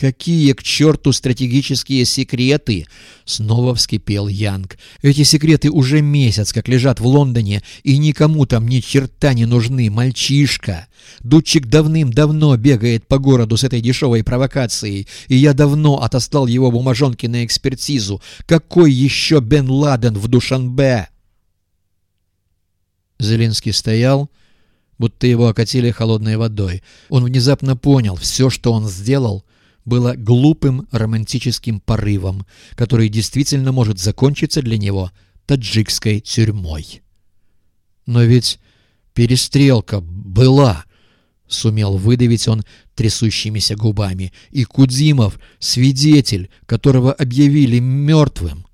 «Какие к черту стратегические секреты?» — снова вскипел Янг. «Эти секреты уже месяц как лежат в Лондоне, и никому там ни черта не нужны, мальчишка. Дудчик давным-давно бегает по городу с этой дешевой провокацией, и я давно отослал его бумажонки на экспертизу. Какой еще Бен Ладен в Душанбе?» Зеленский стоял, будто его окатили холодной водой. Он внезапно понял, все, что он сделал — было глупым романтическим порывом, который действительно может закончиться для него таджикской тюрьмой. Но ведь перестрелка была, сумел выдавить он трясущимися губами, и Кудимов — свидетель, которого объявили мертвым.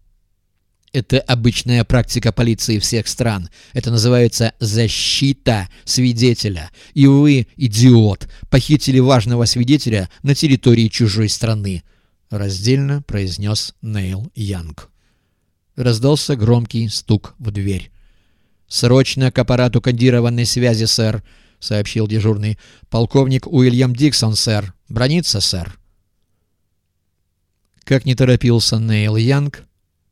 Это обычная практика полиции всех стран. Это называется защита свидетеля. И вы, идиот, похитили важного свидетеля на территории чужой страны. Раздельно произнес Нейл Янг. Раздался громкий стук в дверь. «Срочно к аппарату кодированной связи, сэр», — сообщил дежурный. «Полковник Уильям Диксон, сэр. Бронится, сэр». Как не торопился Нейл Янг,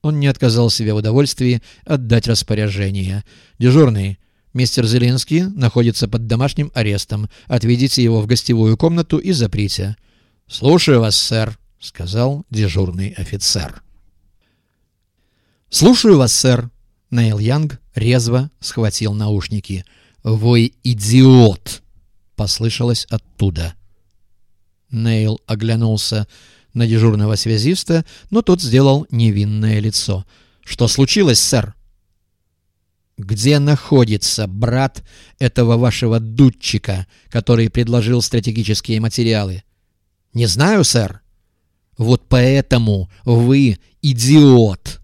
он не отказал себе в удовольствии отдать распоряжение. «Дежурный, мистер Зеленский находится под домашним арестом. Отведите его в гостевую комнату и заприте». «Слушаю вас, сэр», — сказал дежурный офицер. «Слушаю вас, сэр». Нейл Янг резво схватил наушники. «Вы идиот!» — послышалось оттуда. Нейл оглянулся на дежурного связиста, но тот сделал невинное лицо. «Что случилось, сэр?» «Где находится брат этого вашего дудчика, который предложил стратегические материалы?» «Не знаю, сэр». «Вот поэтому вы идиот!»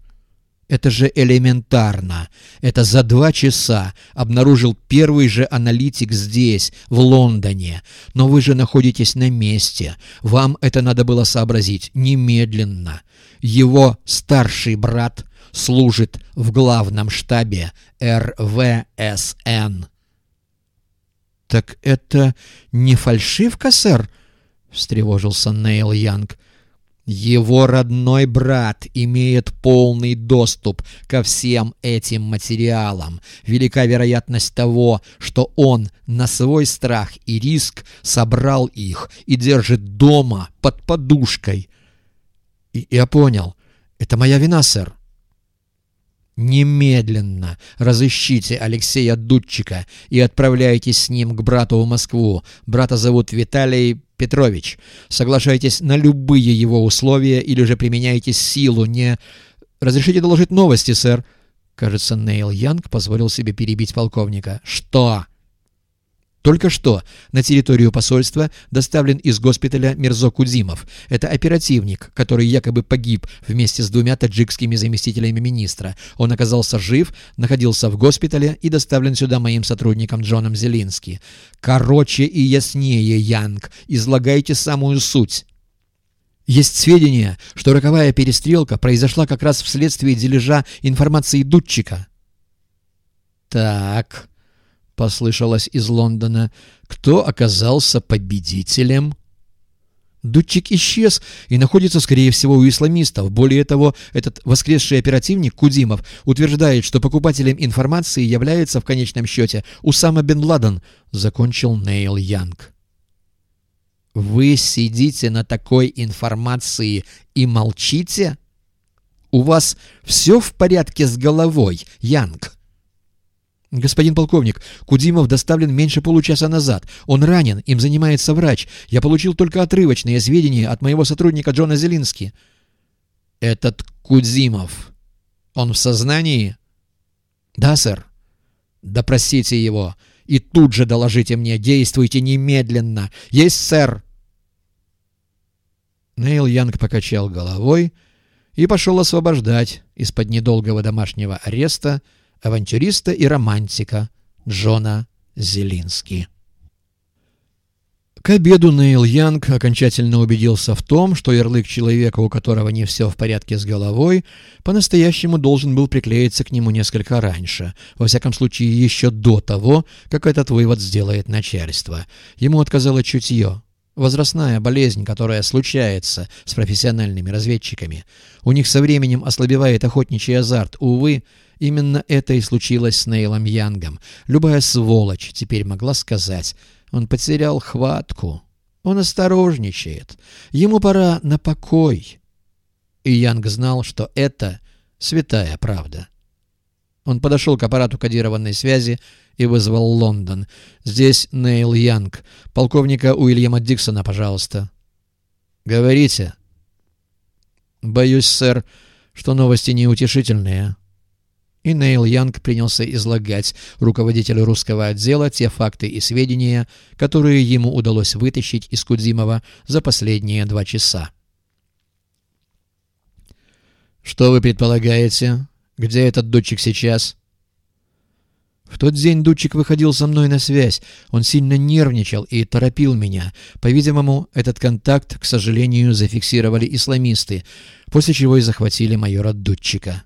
Это же элементарно. Это за два часа обнаружил первый же аналитик здесь, в Лондоне. Но вы же находитесь на месте. Вам это надо было сообразить немедленно. Его старший брат служит в главном штабе РВСН. «Так это не фальшивка, сэр?» — встревожился Нейл Янг. Его родной брат имеет полный доступ ко всем этим материалам. Велика вероятность того, что он на свой страх и риск собрал их и держит дома под подушкой. И я понял. Это моя вина, сэр. Немедленно разыщите Алексея Дудчика и отправляйтесь с ним к брату в Москву. Брата зовут Виталий Петрович. Соглашайтесь на любые его условия или же применяйте силу, не... Разрешите доложить новости, сэр. Кажется, Нейл Янг позволил себе перебить полковника. Что? Только что на территорию посольства доставлен из госпиталя Мирзо Кудзимов. Это оперативник, который якобы погиб вместе с двумя таджикскими заместителями министра. Он оказался жив, находился в госпитале и доставлен сюда моим сотрудником Джоном Зелински. Короче и яснее, Янг, излагайте самую суть. Есть сведения, что роковая перестрелка произошла как раз вследствие дележа информации Дудчика. Так, послышалось из Лондона. Кто оказался победителем? Дудчик исчез и находится, скорее всего, у исламистов. Более того, этот воскресший оперативник Кудимов утверждает, что покупателем информации является в конечном счете Усама бен Ладен, закончил Нейл Янг. Вы сидите на такой информации и молчите? У вас все в порядке с головой, Янг? «Господин полковник, Кудимов доставлен меньше получаса назад. Он ранен, им занимается врач. Я получил только отрывочные сведения от моего сотрудника Джона Зелински». «Этот Кудимов, он в сознании?» «Да, сэр». «Допросите его и тут же доложите мне. Действуйте немедленно. Есть, сэр!» Нейл Янг покачал головой и пошел освобождать из-под недолгого домашнего ареста авантюриста и романтика Джона Зелински. К обеду Нейл Янг окончательно убедился в том, что ярлык человека, у которого не все в порядке с головой, по-настоящему должен был приклеиться к нему несколько раньше, во всяком случае еще до того, как этот вывод сделает начальство. Ему отказало чутье. Возрастная болезнь, которая случается с профессиональными разведчиками. У них со временем ослабевает охотничий азарт. Увы, именно это и случилось с Нейлом Янгом. Любая сволочь теперь могла сказать, он потерял хватку. Он осторожничает. Ему пора на покой. И Янг знал, что это святая правда. Он подошел к аппарату кодированной связи и вызвал Лондон. «Здесь Нейл Янг. Полковника Уильяма Диксона, пожалуйста». «Говорите». «Боюсь, сэр, что новости неутешительные». И Нейл Янг принялся излагать руководителю русского отдела те факты и сведения, которые ему удалось вытащить из Кудзимова за последние два часа. «Что вы предполагаете? Где этот датчик сейчас?» В тот день Дудчик выходил со мной на связь. Он сильно нервничал и торопил меня. По-видимому, этот контакт, к сожалению, зафиксировали исламисты, после чего и захватили майора Дудчика.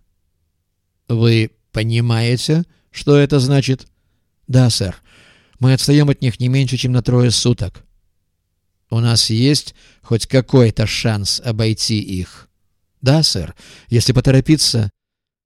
«Вы понимаете, что это значит?» «Да, сэр. Мы отстаем от них не меньше, чем на трое суток». «У нас есть хоть какой-то шанс обойти их?» «Да, сэр. Если поторопиться,